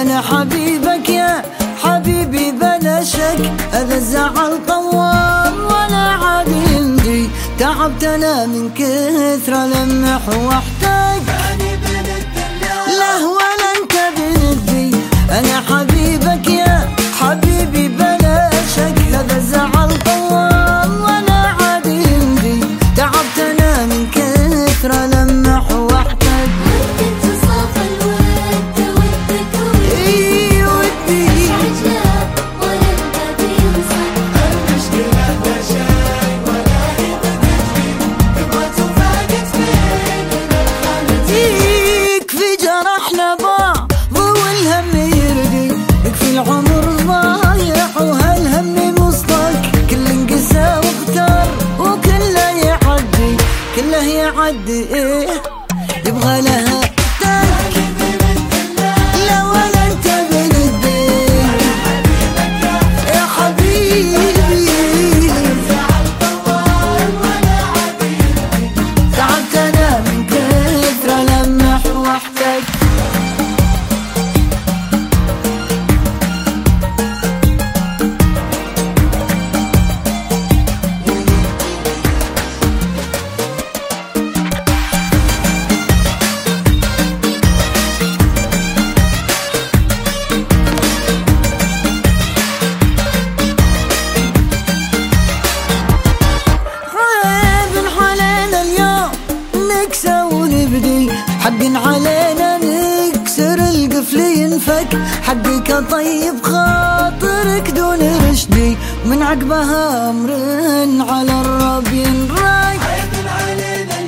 أنا حبيبك يا حبيبي بلا شك هذا الزعل طوال ولا عاد يمدي تعبت أنا من كثر لمح واحتاج. لا ولا انت بندي أنا حبيبك كله يعدي إيه؟ يبغى لها حق علينا نكسر القفل ينفك. حقك طيب خاطرك دون رشدي من عقبها أمر على الرب ينراي عيب علينا